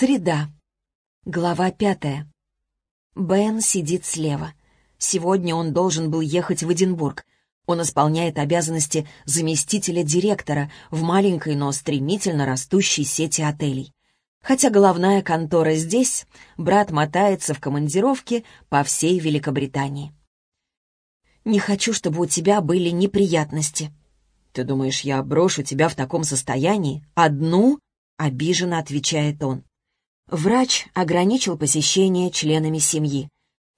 Среда. Глава пятая. Бен сидит слева. Сегодня он должен был ехать в Эдинбург. Он исполняет обязанности заместителя директора в маленькой, но стремительно растущей сети отелей. Хотя головная контора здесь, брат мотается в командировке по всей Великобритании. «Не хочу, чтобы у тебя были неприятности». «Ты думаешь, я брошу тебя в таком состоянии? Одну?» — обиженно отвечает он. Врач ограничил посещение членами семьи.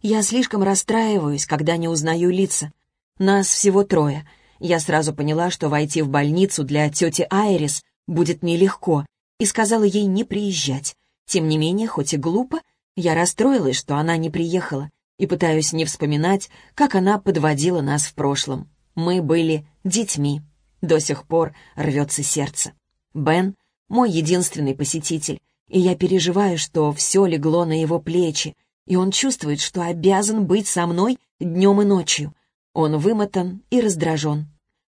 Я слишком расстраиваюсь, когда не узнаю лица. Нас всего трое. Я сразу поняла, что войти в больницу для тети Айрис будет нелегко, и сказала ей не приезжать. Тем не менее, хоть и глупо, я расстроилась, что она не приехала, и пытаюсь не вспоминать, как она подводила нас в прошлом. Мы были детьми. До сих пор рвется сердце. Бен — мой единственный посетитель, и я переживаю, что все легло на его плечи, и он чувствует, что обязан быть со мной днем и ночью. Он вымотан и раздражен.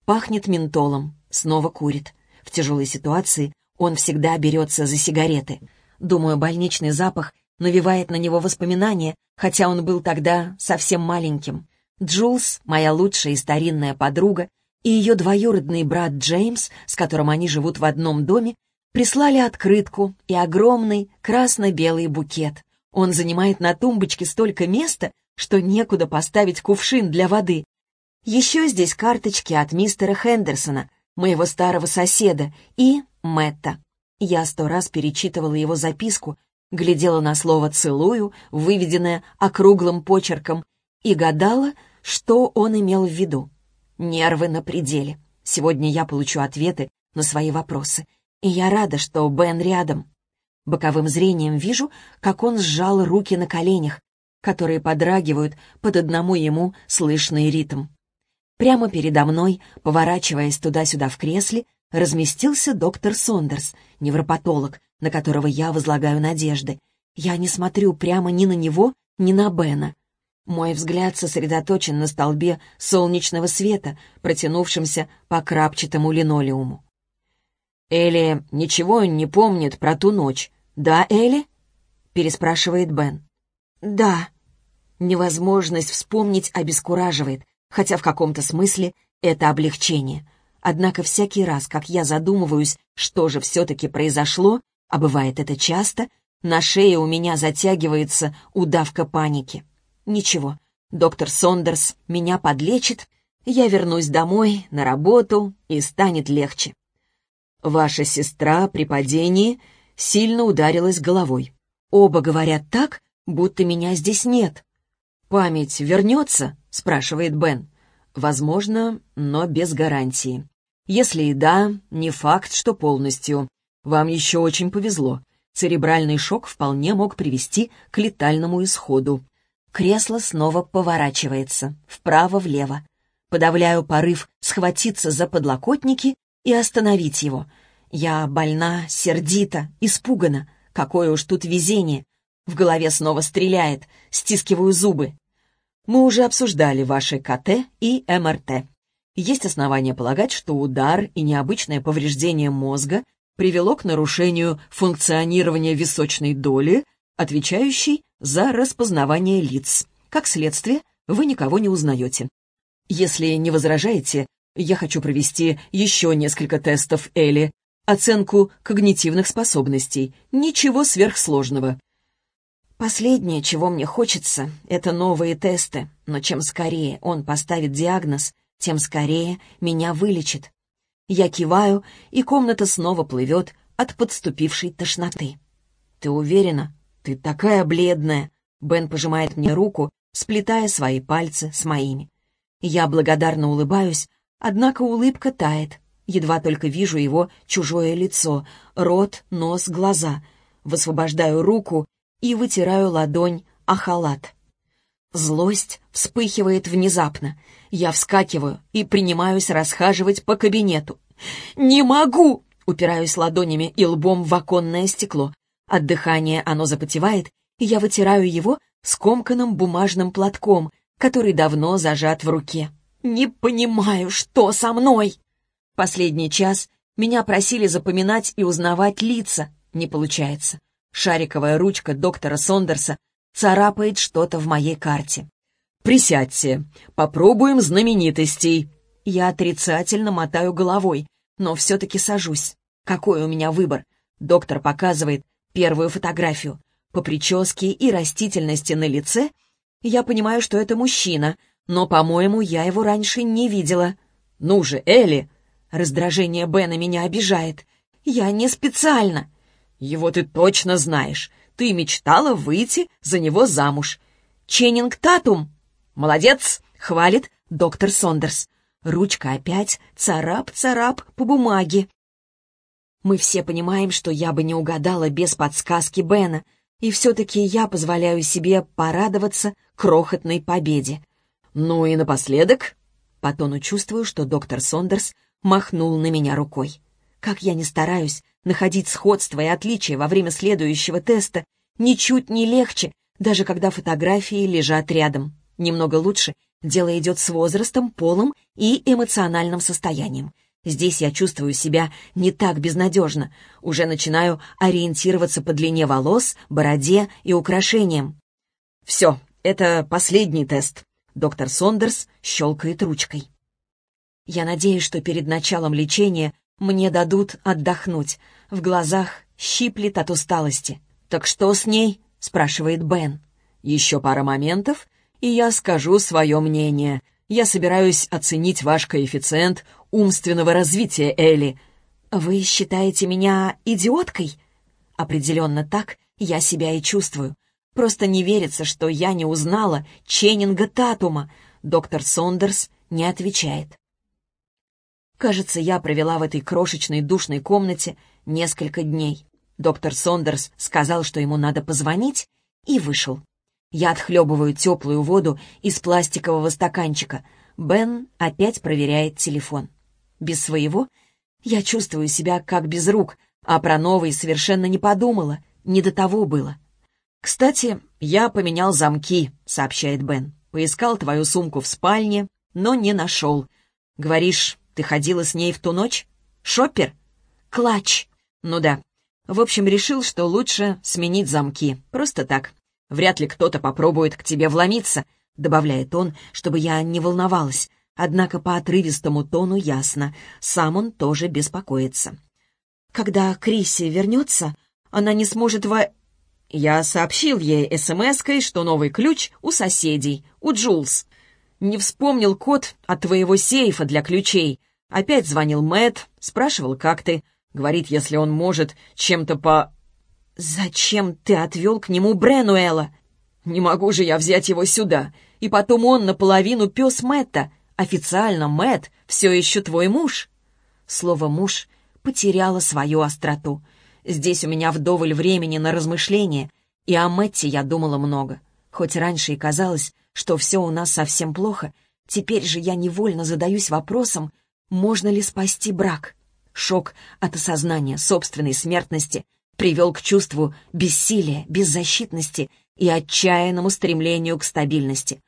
Пахнет ментолом, снова курит. В тяжелой ситуации он всегда берется за сигареты. Думаю, больничный запах навевает на него воспоминания, хотя он был тогда совсем маленьким. Джулс, моя лучшая и старинная подруга, и ее двоюродный брат Джеймс, с которым они живут в одном доме, прислали открытку и огромный красно-белый букет. Он занимает на тумбочке столько места, что некуда поставить кувшин для воды. Еще здесь карточки от мистера Хендерсона, моего старого соседа, и Мэтта. Я сто раз перечитывала его записку, глядела на слово «целую», выведенное округлым почерком, и гадала, что он имел в виду. Нервы на пределе. Сегодня я получу ответы на свои вопросы. И я рада, что Бен рядом. Боковым зрением вижу, как он сжал руки на коленях, которые подрагивают под одному ему слышный ритм. Прямо передо мной, поворачиваясь туда-сюда в кресле, разместился доктор Сондерс, невропатолог, на которого я возлагаю надежды. Я не смотрю прямо ни на него, ни на Бена. Мой взгляд сосредоточен на столбе солнечного света, протянувшемся по крапчатому линолеуму. «Элли ничего не помнит про ту ночь. Да, Элли?» — переспрашивает Бен. «Да». Невозможность вспомнить обескураживает, хотя в каком-то смысле это облегчение — Однако всякий раз, как я задумываюсь, что же все-таки произошло, а бывает это часто, на шее у меня затягивается удавка паники. Ничего, доктор Сондерс меня подлечит, я вернусь домой, на работу, и станет легче. Ваша сестра при падении сильно ударилась головой. Оба говорят так, будто меня здесь нет. «Память вернется?» — спрашивает Бен. Возможно, но без гарантии. Если и да, не факт, что полностью. Вам еще очень повезло. Церебральный шок вполне мог привести к летальному исходу. Кресло снова поворачивается, вправо-влево. Подавляю порыв схватиться за подлокотники и остановить его. Я больна, сердита, испугана. Какое уж тут везение. В голове снова стреляет, стискиваю зубы. Мы уже обсуждали ваши КТ и МРТ. Есть основания полагать, что удар и необычное повреждение мозга привело к нарушению функционирования височной доли, отвечающей за распознавание лиц. Как следствие, вы никого не узнаете. Если не возражаете, я хочу провести еще несколько тестов Элли, оценку когнитивных способностей, ничего сверхсложного. Последнее, чего мне хочется, это новые тесты, но чем скорее он поставит диагноз, тем скорее меня вылечит. Я киваю, и комната снова плывет от подступившей тошноты. «Ты уверена? Ты такая бледная!» Бен пожимает мне руку, сплетая свои пальцы с моими. Я благодарно улыбаюсь, однако улыбка тает. Едва только вижу его чужое лицо, рот, нос, глаза. Высвобождаю руку и вытираю ладонь о халат. Злость вспыхивает внезапно. Я вскакиваю и принимаюсь расхаживать по кабинету. «Не могу!» — упираюсь ладонями и лбом в оконное стекло. От дыхания оно запотевает, и я вытираю его скомканным бумажным платком, который давно зажат в руке. «Не понимаю, что со мной!» Последний час меня просили запоминать и узнавать лица. Не получается. Шариковая ручка доктора Сондерса царапает что-то в моей карте. «Присядьте. Попробуем знаменитостей». Я отрицательно мотаю головой, но все-таки сажусь. Какой у меня выбор? Доктор показывает первую фотографию. По прическе и растительности на лице я понимаю, что это мужчина, но, по-моему, я его раньше не видела. «Ну же, Элли!» Раздражение Бена меня обижает. «Я не специально!» «Его ты точно знаешь. Ты мечтала выйти за него замуж». «Ченнинг Татум!» «Молодец!» — хвалит доктор Сондерс. Ручка опять царап-царап по бумаге. Мы все понимаем, что я бы не угадала без подсказки Бена, и все-таки я позволяю себе порадоваться крохотной победе. «Ну и напоследок?» По тону чувствую, что доктор Сондерс махнул на меня рукой. Как я не стараюсь находить сходство и отличия во время следующего теста, ничуть не легче, даже когда фотографии лежат рядом. Немного лучше дело идет с возрастом, полом и эмоциональным состоянием. Здесь я чувствую себя не так безнадежно. Уже начинаю ориентироваться по длине волос, бороде и украшениям. «Все, это последний тест», — доктор Сондерс щелкает ручкой. Я надеюсь, что перед началом лечения мне дадут отдохнуть. В глазах щиплет от усталости. «Так что с ней?» — спрашивает Бен. «Еще пара моментов, и я скажу свое мнение. Я собираюсь оценить ваш коэффициент умственного развития, Элли». «Вы считаете меня идиоткой?» «Определенно так я себя и чувствую. Просто не верится, что я не узнала Ченнинга Татума». Доктор Сондерс не отвечает. Кажется, я провела в этой крошечной душной комнате несколько дней. Доктор Сондерс сказал, что ему надо позвонить, и вышел. Я отхлебываю теплую воду из пластикового стаканчика. Бен опять проверяет телефон. Без своего я чувствую себя как без рук, а про новый совершенно не подумала. Не до того было. «Кстати, я поменял замки», — сообщает Бен. «Поискал твою сумку в спальне, но не нашел. Говоришь, ты ходила с ней в ту ночь? Шоппер? Клатч. Ну да. В общем, решил, что лучше сменить замки. Просто так. Вряд ли кто-то попробует к тебе вломиться, добавляет он, чтобы я не волновалась. Однако по отрывистому тону ясно, сам он тоже беспокоится. Когда Крисси вернется, она не сможет во... Я сообщил ей смс-кой, что новый ключ у соседей, у Джулс. Не вспомнил код от твоего сейфа для ключей, Опять звонил Мэт, спрашивал, как ты. Говорит, если он может чем-то по... «Зачем ты отвел к нему Бренуэла?» «Не могу же я взять его сюда. И потом он наполовину пес Мэтта. Официально Мэт все еще твой муж». Слово «муж» потеряло свою остроту. Здесь у меня вдоволь времени на размышления, и о Мэтте я думала много. Хоть раньше и казалось, что все у нас совсем плохо, теперь же я невольно задаюсь вопросом, можно ли спасти брак? Шок от осознания собственной смертности привел к чувству бессилия, беззащитности и отчаянному стремлению к стабильности.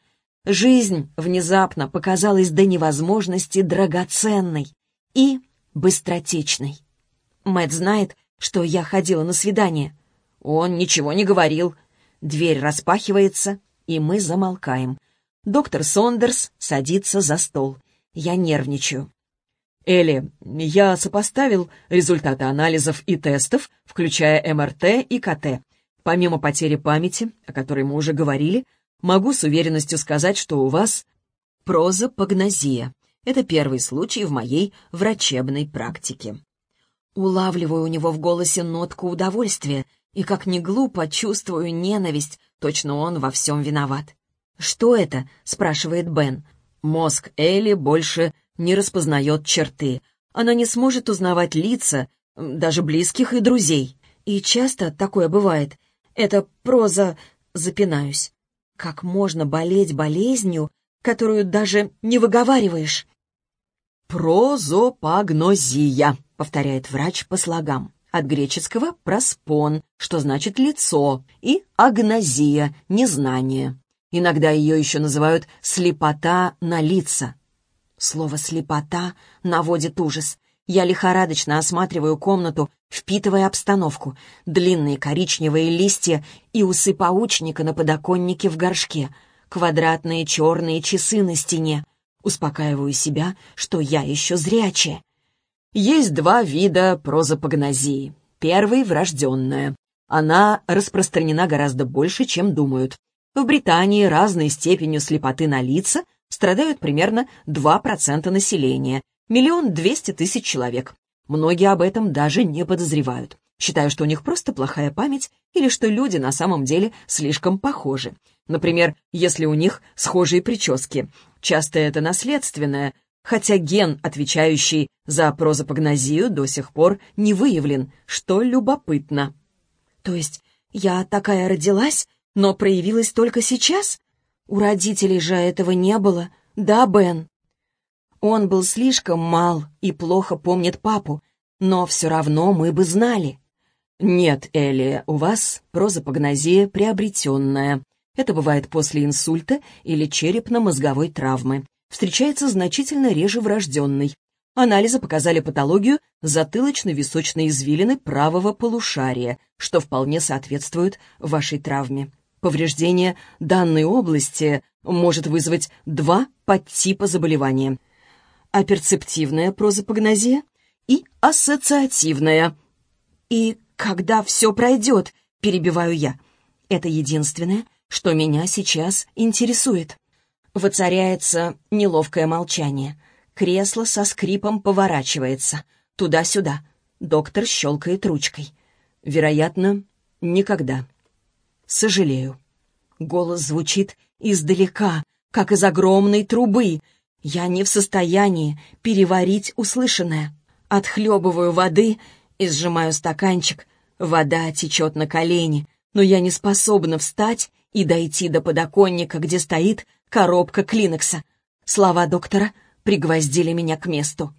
Жизнь внезапно показалась до невозможности драгоценной и быстротечной. Мэт знает, что я ходила на свидание. Он ничего не говорил. Дверь распахивается, и мы замолкаем. Доктор Сондерс садится за стол. Я нервничаю. Элли, я сопоставил результаты анализов и тестов, включая МРТ и КТ. Помимо потери памяти, о которой мы уже говорили, могу с уверенностью сказать, что у вас прозапагнозия. Это первый случай в моей врачебной практике. Улавливаю у него в голосе нотку удовольствия и, как ни глупо, чувствую ненависть, точно он во всем виноват. «Что это?» — спрашивает Бен. Мозг Элли больше не распознает черты. Она не сможет узнавать лица, даже близких и друзей. И часто такое бывает. Это проза... Запинаюсь. Как можно болеть болезнью, которую даже не выговариваешь? «Прозопагнозия», — повторяет врач по слогам. От греческого «проспон», что значит «лицо», и «агнозия» — «незнание». Иногда ее еще называют «слепота на лица», Слово «слепота» наводит ужас. Я лихорадочно осматриваю комнату, впитывая обстановку. Длинные коричневые листья и усы паучника на подоконнике в горшке. Квадратные черные часы на стене. Успокаиваю себя, что я еще зрячая. Есть два вида прозапагнозии. Первый — врожденная. Она распространена гораздо больше, чем думают. В Британии разной степенью слепоты на лица страдают примерно 2% населения, миллион двести тысяч человек. Многие об этом даже не подозревают. Считаю, что у них просто плохая память или что люди на самом деле слишком похожи. Например, если у них схожие прически. Часто это наследственное, хотя ген, отвечающий за прозапагнозию, до сих пор не выявлен, что любопытно. То есть я такая родилась, но проявилась только сейчас? У родителей же этого не было, да, Бен? Он был слишком мал и плохо помнит папу, но все равно мы бы знали. Нет, Элли, у вас прозапагнозия приобретенная. Это бывает после инсульта или черепно-мозговой травмы. Встречается значительно реже врожденной. Анализы показали патологию затылочно-височной извилины правого полушария, что вполне соответствует вашей травме. Повреждение данной области может вызвать два подтипа заболевания. Аперцептивная прозапагнозия и ассоциативная. И когда все пройдет, перебиваю я. Это единственное, что меня сейчас интересует. Воцаряется неловкое молчание. Кресло со скрипом поворачивается. Туда-сюда. Доктор щелкает ручкой. Вероятно, никогда. Сожалею. Голос звучит издалека, как из огромной трубы. Я не в состоянии переварить услышанное. Отхлебываю воды и сжимаю стаканчик. Вода течет на колени, но я не способна встать и дойти до подоконника, где стоит коробка клинокса. Слова доктора пригвоздили меня к месту.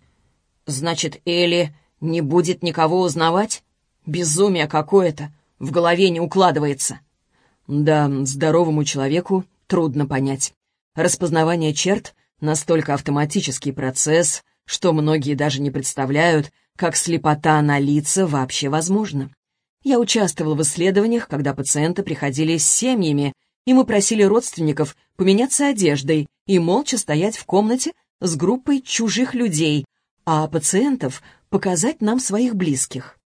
«Значит, Элли не будет никого узнавать? Безумие какое-то, в голове не укладывается». Да, здоровому человеку трудно понять. Распознавание черт — настолько автоматический процесс, что многие даже не представляют, как слепота на лица вообще возможна. Я участвовал в исследованиях, когда пациенты приходили с семьями, и мы просили родственников поменяться одеждой и молча стоять в комнате с группой чужих людей, а пациентов показать нам своих близких.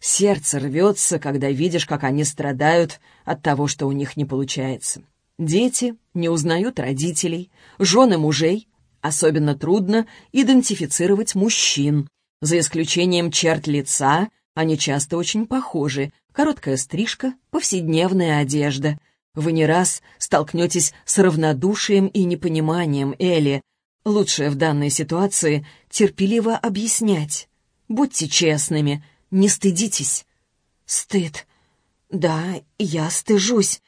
Сердце рвется, когда видишь, как они страдают от того, что у них не получается. Дети не узнают родителей, жены мужей. Особенно трудно идентифицировать мужчин. За исключением черт лица, они часто очень похожи. Короткая стрижка, повседневная одежда. Вы не раз столкнетесь с равнодушием и непониманием Элли. Лучшее в данной ситуации — терпеливо объяснять. Будьте честными, не стыдитесь. Стыд. Да, я стыжусь.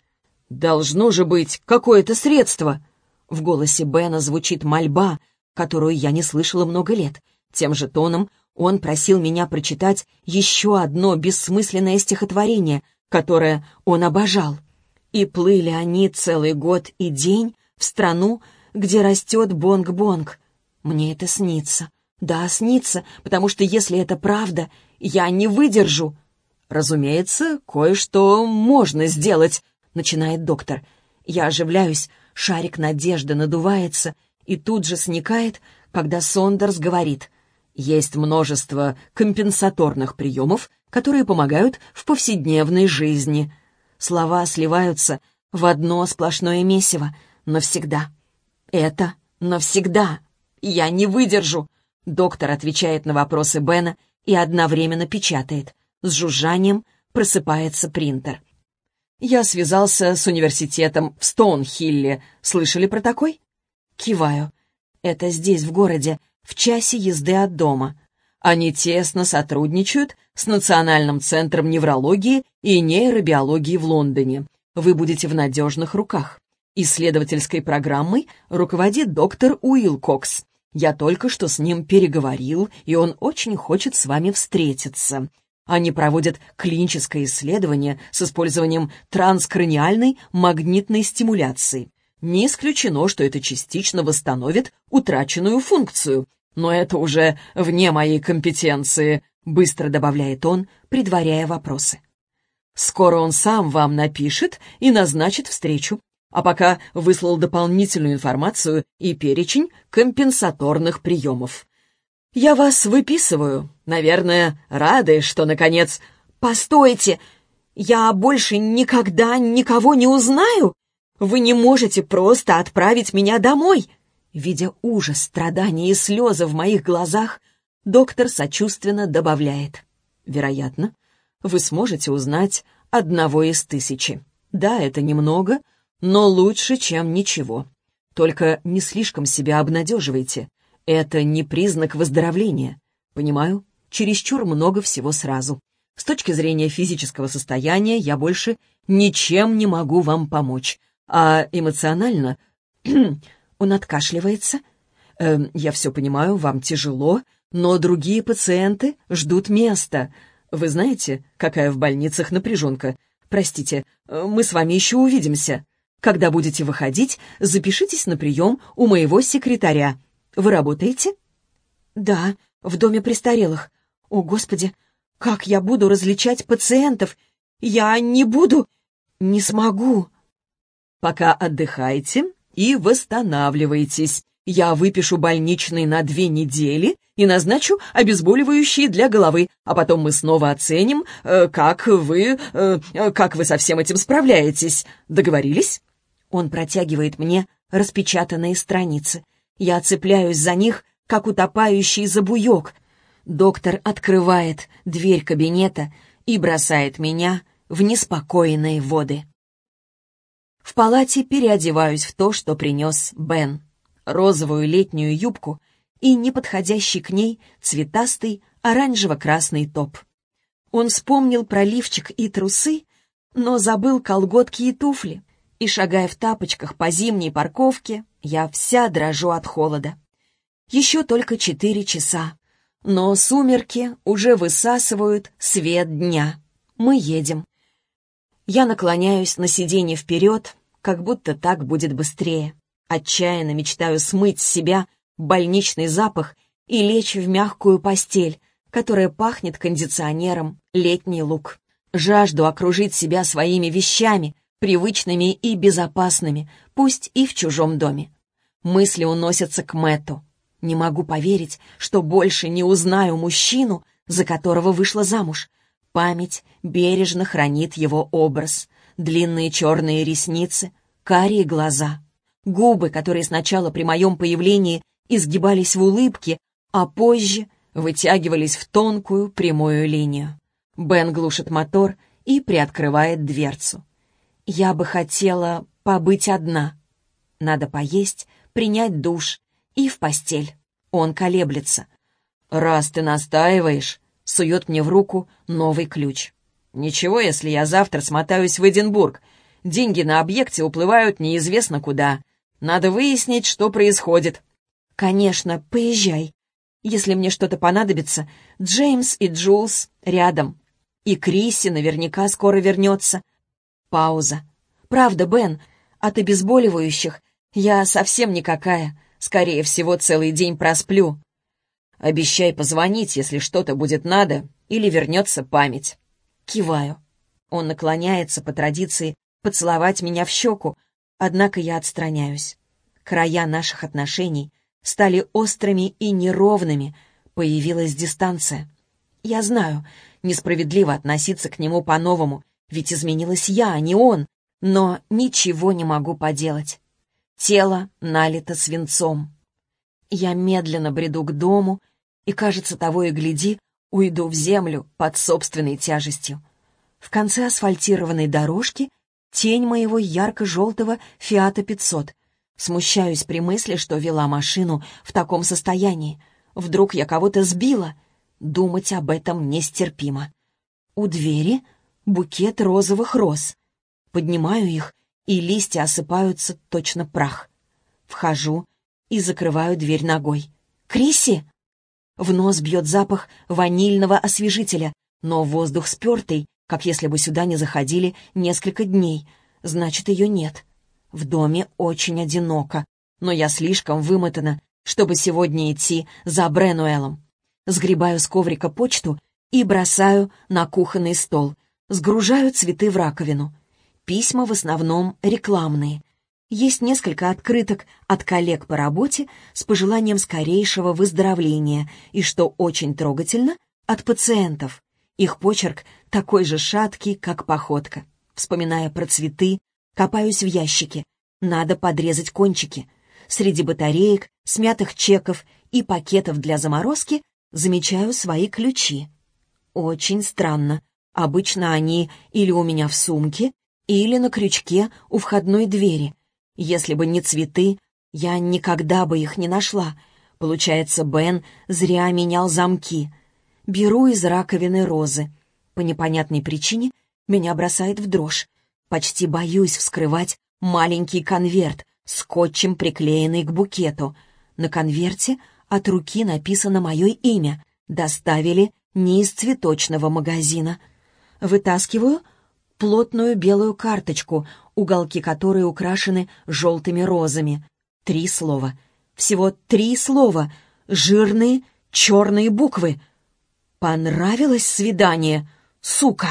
Должно же быть какое-то средство. В голосе Бена звучит мольба, которую я не слышала много лет. Тем же тоном он просил меня прочитать еще одно бессмысленное стихотворение, которое он обожал. И плыли они целый год и день в страну, где растет бонг-бонг. Мне это снится. Да, снится, потому что если это правда, я не выдержу. Разумеется, кое-что можно сделать, начинает доктор. Я оживляюсь, шарик надежды надувается и тут же сникает, когда Сондерс говорит — есть множество компенсаторных приемов, которые помогают в повседневной жизни. Слова сливаются в одно сплошное месиво. Навсегда. Это навсегда. Я не выдержу. Доктор отвечает на вопросы Бена и одновременно печатает. С жужжанием просыпается принтер. Я связался с университетом в Стоунхилле. Слышали про такой? Киваю. Это здесь, в городе в часе езды от дома. Они тесно сотрудничают с Национальным центром неврологии и нейробиологии в Лондоне. Вы будете в надежных руках. Исследовательской программой руководит доктор Уилл Кокс. Я только что с ним переговорил, и он очень хочет с вами встретиться. Они проводят клиническое исследование с использованием транскраниальной магнитной стимуляции. Не исключено, что это частично восстановит утраченную функцию. Но это уже вне моей компетенции», — быстро добавляет он, предваряя вопросы. «Скоро он сам вам напишет и назначит встречу, а пока выслал дополнительную информацию и перечень компенсаторных приемов. Я вас выписываю. Наверное, рады, что, наконец... Постойте! Я больше никогда никого не узнаю? Вы не можете просто отправить меня домой!» Видя ужас, страдания и слезы в моих глазах, доктор сочувственно добавляет. «Вероятно, вы сможете узнать одного из тысячи. Да, это немного, но лучше, чем ничего. Только не слишком себя обнадеживайте. Это не признак выздоровления. Понимаю, чересчур много всего сразу. С точки зрения физического состояния я больше ничем не могу вам помочь. А эмоционально Он откашливается. «Э, «Я все понимаю, вам тяжело, но другие пациенты ждут места. Вы знаете, какая в больницах напряженка? Простите, э, мы с вами еще увидимся. Когда будете выходить, запишитесь на прием у моего секретаря. Вы работаете?» «Да, в доме престарелых. О, Господи, как я буду различать пациентов? Я не буду, не смогу». «Пока отдыхайте, и восстанавливайтесь. Я выпишу больничный на две недели и назначу обезболивающие для головы, а потом мы снова оценим, э, как вы... Э, как вы со всем этим справляетесь. Договорились?» Он протягивает мне распечатанные страницы. Я цепляюсь за них, как утопающий за буек. Доктор открывает дверь кабинета и бросает меня в неспокойные воды. В палате переодеваюсь в то, что принес Бен. Розовую летнюю юбку и неподходящий к ней цветастый оранжево-красный топ. Он вспомнил про лифчик и трусы, но забыл колготки и туфли. И, шагая в тапочках по зимней парковке, я вся дрожу от холода. Еще только четыре часа, но сумерки уже высасывают свет дня. Мы едем. Я наклоняюсь на сиденье вперед, как будто так будет быстрее. Отчаянно мечтаю смыть с себя больничный запах и лечь в мягкую постель, которая пахнет кондиционером, летний луг. Жажду окружить себя своими вещами, привычными и безопасными, пусть и в чужом доме. Мысли уносятся к Мэтту. Не могу поверить, что больше не узнаю мужчину, за которого вышла замуж, Память бережно хранит его образ. Длинные черные ресницы, карие глаза, губы, которые сначала при моем появлении изгибались в улыбке, а позже вытягивались в тонкую прямую линию. Бен глушит мотор и приоткрывает дверцу. «Я бы хотела побыть одна. Надо поесть, принять душ и в постель». Он колеблется. «Раз ты настаиваешь, сует мне в руку новый ключ. «Ничего, если я завтра смотаюсь в Эдинбург. Деньги на объекте уплывают неизвестно куда. Надо выяснить, что происходит». «Конечно, поезжай. Если мне что-то понадобится, Джеймс и Джулс рядом. И Криси наверняка скоро вернется». Пауза. «Правда, Бен, от обезболивающих я совсем никакая. Скорее всего, целый день просплю. Обещай позвонить, если что-то будет надо, или вернется память». Киваю. Он наклоняется по традиции поцеловать меня в щеку, однако я отстраняюсь. Края наших отношений стали острыми и неровными, появилась дистанция. Я знаю, несправедливо относиться к нему по-новому, ведь изменилась я, а не он, но ничего не могу поделать. Тело налито свинцом. Я медленно бреду к дому и, кажется, того и гляди, уйду в землю под собственной тяжестью. В конце асфальтированной дорожки тень моего ярко-желтого «Фиата 500». Смущаюсь при мысли, что вела машину в таком состоянии. Вдруг я кого-то сбила. Думать об этом нестерпимо. У двери букет розовых роз. Поднимаю их, и листья осыпаются точно прах. Вхожу и закрываю дверь ногой. «Криси!» В нос бьет запах ванильного освежителя, но воздух спертый, как если бы сюда не заходили несколько дней. Значит, ее нет. В доме очень одиноко, но я слишком вымотана, чтобы сегодня идти за Бренуэлом. Сгребаю с коврика почту и бросаю на кухонный стол. Сгружаю цветы в раковину. Письма в основном рекламные. Есть несколько открыток от коллег по работе с пожеланием скорейшего выздоровления и, что очень трогательно, от пациентов. Их почерк такой же шаткий, как походка. Вспоминая про цветы, копаюсь в ящике. Надо подрезать кончики. Среди батареек, смятых чеков и пакетов для заморозки замечаю свои ключи. Очень странно. Обычно они или у меня в сумке, или на крючке у входной двери. Если бы не цветы, я никогда бы их не нашла. Получается, Бен зря менял замки. Беру из раковины розы. По непонятной причине меня бросает в дрожь. Почти боюсь вскрывать маленький конверт, скотчем приклеенный к букету. На конверте от руки написано мое имя. Доставили не из цветочного магазина. Вытаскиваю плотную белую карточку, уголки которой украшены желтыми розами. Три слова. Всего три слова. Жирные черные буквы. Понравилось свидание, сука!